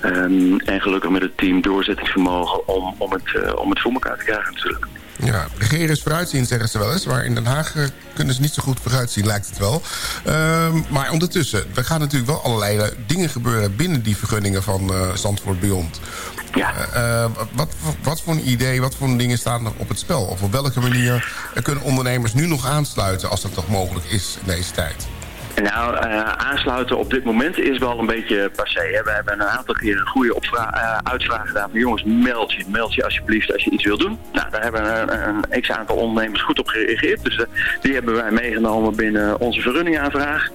Ehm, en gelukkig met het team doorzettingsvermogen om, om, het, eh, om het voor elkaar te krijgen natuurlijk. Ja, regeren is vooruitzien, zeggen ze wel eens. Maar in Den Haag eh, kunnen ze niet zo goed vooruitzien, lijkt het wel. Ehm, maar ondertussen, er gaan natuurlijk wel allerlei eh, dingen gebeuren... binnen die vergunningen van eh Zandvoort Beyond. Ja. Eh, wat, wat voor een idee, wat voor dingen staan er op het spel? Of op welke manier eh, kunnen ondernemers nu nog aansluiten... als dat toch mogelijk is in deze tijd? Nou, eh, aansluiten op dit moment is wel een beetje passé. Hè. We hebben een aantal keer een goede eh, uitvraag gedaan. Van, jongens, meld je, meld je alsjeblieft als je iets wil doen. Nou, daar hebben een, een x-aantal ondernemers goed op gereageerd. Dus eh, die hebben wij meegenomen binnen onze vergunningaanvraag.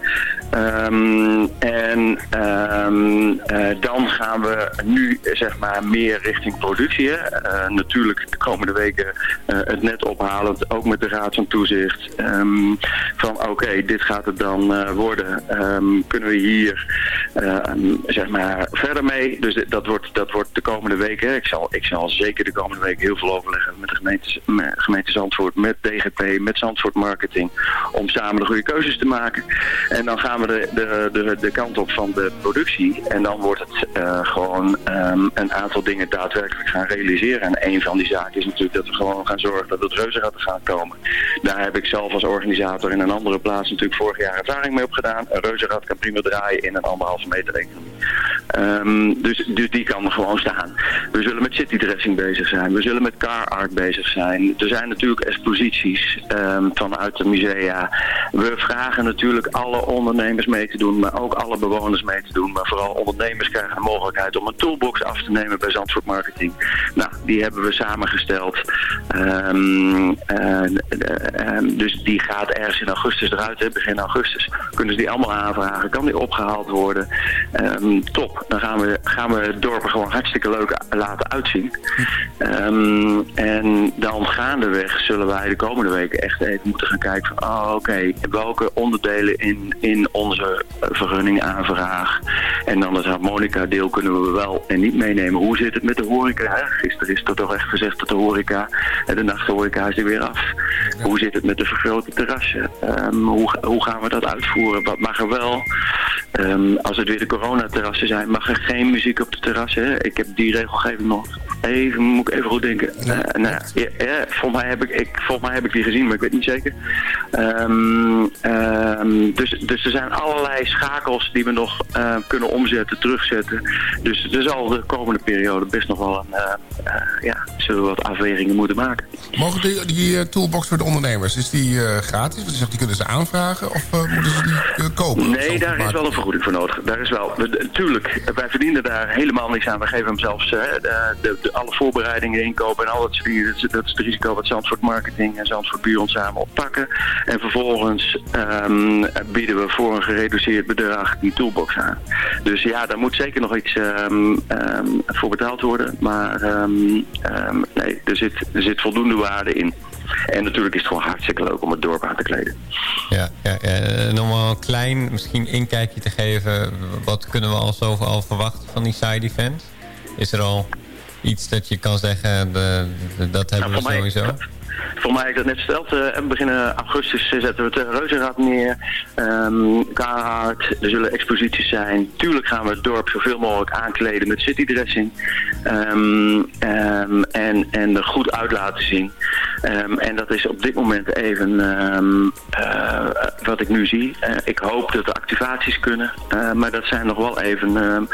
Ehm, en ehm, eh, dan gaan we nu zeg maar meer richting productie. Eh, natuurlijk de komende weken eh, het net ophalend, ook met de Raad van Toezicht. ehm, van oké, dit gaat het dan eh, worden. Ehm, kunnen we hier ehm, zeg maar verder mee? Dus dat wordt, dat wordt de komende weken. Ik zal, ik zal zeker de komende weken heel veel overleggen met de gemeente, met Zandvoort, met DGP, met Zandvoort Marketing. Om samen de goede keuzes te maken. En dan gaan we de, de, de, de kant op van de productie. En dan wordt het eh, gewoon ehm, een aantal dingen daadwerkelijk gaan realiseren. En een van die zaken is natuurlijk dat we gewoon gaan zorgen dat het reuzenratten gaan komen. Daar heb ik zelf als organisator in een andere plaats natuurlijk vorig jaar ervaring mee opgedaan. Een reuzenrad kan prima draaien in een anderhalve meter economie. Ehm, dus, dus die kan er gewoon staan. We zullen met citydressing bezig zijn. We zullen met car art bezig zijn. Er zijn natuurlijk exposities ehm, vanuit de musea. We vragen natuurlijk alle ondernemers mee te doen, maar ook alle bewoners mee te doen. Maar vooral ondernemers krijgen de mogelijkheid om een toolbox af te nemen bij Zandvoort Marketing. Nou, die hebben we samengesteld. Ehm, eh, ehm, dus die gaat ergens in augustus eruit, hè, begin augustus. Kunnen ze die allemaal aanvragen? Kan die opgehaald worden? Top. Dan gaan we, gaan we het dorp gewoon hartstikke leuk laten uitzien. Ehm, en dan gaandeweg zullen wij de komende weken echt even moeten gaan kijken van, oh, oké, welke onderdelen in, in onze eh, vergunningaanvraag en dan het harmonica deel kunnen we wel en niet meenemen. Hoe zit het met de horeca? Gisteren is er toch echt gezegd dat de horeca, en de nachthoreca is er weer af. Hoe zit het met de vergrote terrassen? Ehm, hoe, hoe gaan we dat uitvoeren? Wat mag er wel? Ehm, als het weer de coronaterrassen zijn, mag er geen muziek op de terrassen. Ik heb die regelgeving nog Even, moet ik even goed denken. Uh, nou, ja, ja, volgens, mij heb ik, ik, volgens mij heb ik die gezien, maar ik weet niet zeker. Um, um, dus, dus er zijn allerlei schakels die we nog uh, kunnen omzetten, terugzetten. Dus er zal de komende periode best nog wel een, uh, ja, zullen we wat afwegingen moeten maken. Mogen die, die toolbox voor de ondernemers, is die gratis? Want die kunnen ze aanvragen of moeten ze die kopen? Nee, daar is wel een vergoeding voor nodig. Daar is wel, tuurlijk, wij verdienen daar helemaal niks aan. We geven hem zelfs de, de, alle voorbereidingen inkopen en al dat soort dingen. Dat is, het risico wat Zandvoort Marketing en Zandvoort Bureau samen oppakken. En vervolgens um, bieden we voor een gereduceerd bedrag die toolbox aan. Dus ja, daar moet zeker nog iets um, um, voor betaald worden. Maar nee, er zit, er zit voldoende waarde in. En natuurlijk is het gewoon hartstikke leuk om het dorp aan te kleden. Ja, ja, ja. wel een klein misschien inkijkje te geven. Wat kunnen we al zo al verwachten van die side event? Is er al iets dat je kan zeggen, de, de, dat hebben nou, we sowieso? Mij, voor mij is dat net verteld. Uh, begin augustus zetten we het Reuzenrad neer. Um, Kaarhard, er zullen exposities zijn. Tuurlijk gaan we het dorp zoveel mogelijk aankleden met citydressing. Um, um, en, en er goed uit laten zien. en dat is op dit moment even uh, wat ik nu zie. Uh, ik hoop dat de activaties kunnen. maar dat zijn nog wel even een,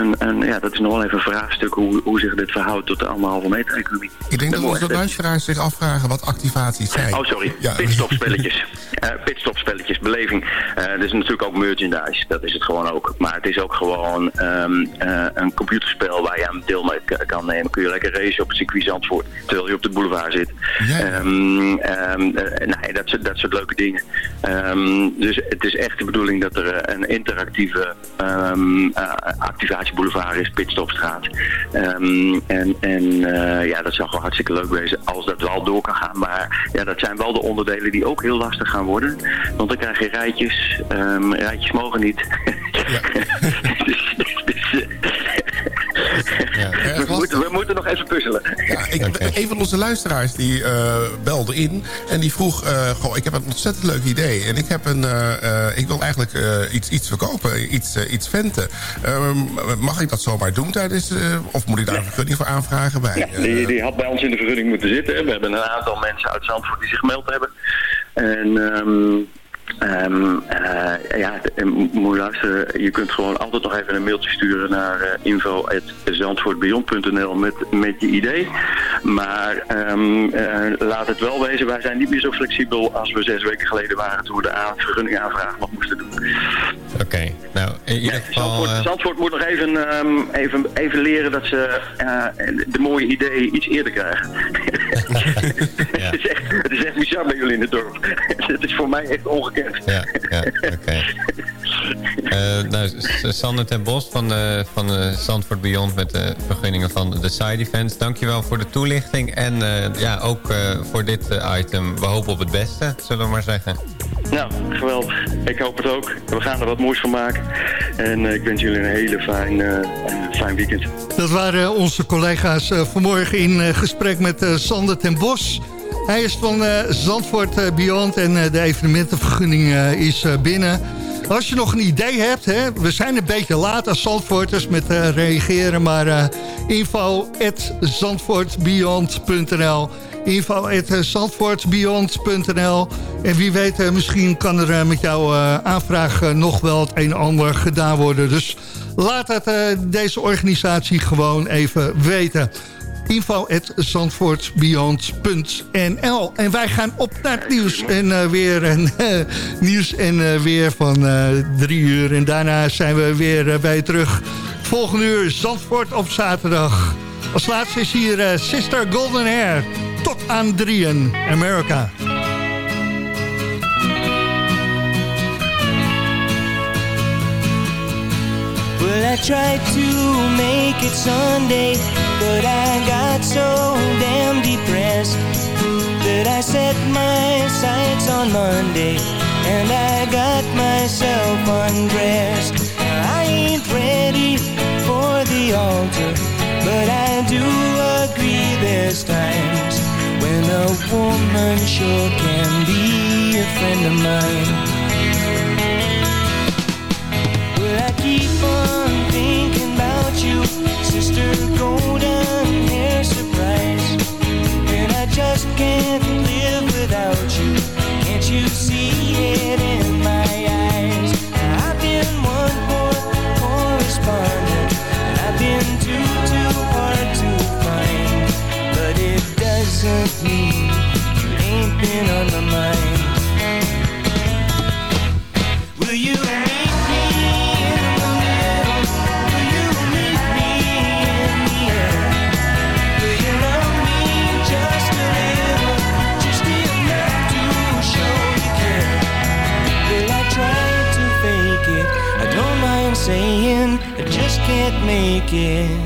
een, een, ja, dat is nog wel even een vraagstuk hoe, hoe zich dit verhoudt tot de anderhalve meter economie. Ik denk dat, dat onze luisteraars zich afvragen wat activaties zijn. Oh, sorry. Ja. Pitstopspelletjes. uh, pitstopspelletjes, beleving. Uh, er is natuurlijk ook merchandise. Dat is het gewoon ook. Maar het is ook gewoon um, uh, een computerspel waar je aan deel mee kan nemen. Kun je lekker racen op het circuit Zandvoort. Terwijl je op de boulevard zit. Ja. Um, um, nee, dat, soort, dat soort leuke dingen. dus het is echt de bedoeling dat er een interactieve activatieboulevard is. Pitstopstraat. en en ja, dat zou gewoon hartstikke leuk wezen als dat wel door kan gaan. Maar ja, dat zijn wel de onderdelen die ook heel lastig gaan worden. Want dan krijg je rijtjes. Um, rijtjes mogen niet. Ja. dus, dus, ja, we, moeten, we, moeten, nog even puzzelen. Ja, ik, okay. Een van onze luisteraars die uh, belde in en die vroeg... Uh, goh, ik heb een ontzettend leuk idee. En ik, heb een, uh, ik wil eigenlijk iets, iets verkopen, iets, iets venten. Ehm, mag ik dat zomaar doen tijdens... of moet ik daar een vergunning voor aanvragen bij? Ja, die, die had bij ons in de vergunning moeten zitten. We hebben een aantal mensen uit Zandvoort die zich gemeld hebben. En... Um, Um, ja, moet luisteren. Je kunt gewoon altijd nog even een mailtje sturen naar uh, met, met je idee. Maar um, laat het wel wezen, wij zijn niet meer zo flexibel als we zes weken geleden waren toen we de vergunning aanvraag nog moesten doen. Oké, nou in ieder geval... Zandvoort, Zandvoort, moet nog even, um, even, even leren dat ze de mooie idee iets eerder krijgen. ja. het, is echt, het is echt bizar bij jullie in het dorp. het is voor mij echt ongekend. Ja, ja oké. Okay. Uh, eh, nou, Sander ten Bos van, uh, van Zandvoort Beyond met de vergunningen van de side events. Dankjewel voor de toelichting en ja, ook voor dit item. We hopen op het beste, zullen we maar zeggen. Nou, geweldig. Ik hoop het ook. We gaan er wat moois van maken. En ik wens jullie een hele fijn, fijn weekend. Dat waren onze collega's vanmorgen in gesprek met Sander ten Bos... Hij is van uh, Zandvoort uh, Beyond en uh, de evenementenvergunning is binnen. Als je nog een idee hebt, hè, we zijn een beetje laat als Zandvoorters met reageren... maar info at zandvoortbeyond.nl info at zandvoortbeyond.nl En wie weet, misschien kan er met jouw aanvraag nog wel het een en ander gedaan worden. Dus laat het deze organisatie gewoon even weten info.zandvoortbeyond.nl En wij gaan op naar het nieuws en weer. En, nieuws en weer van drie uur. En daarna zijn we weer bij terug. Volgende uur Zandvoort op zaterdag. Als laatste is hier Sister Golden Hair. Tot aan drieën. America. Well, I tried to make it Sunday But I got so damn depressed That I set my sights on Monday And I got myself undressed I ain't ready for the altar But I do agree there's times when a woman sure can be a friend of mine. Well, I keep on thinking about you, sister golden hair surprise. And I just can't live without you. Can't you see it since me. You ain't been on my mind. Will you meet me in the middle? Will you meet me in the air? Will you love me just a little? Just enough to show you care. I to fake it? I don't mind saying I just can't make it.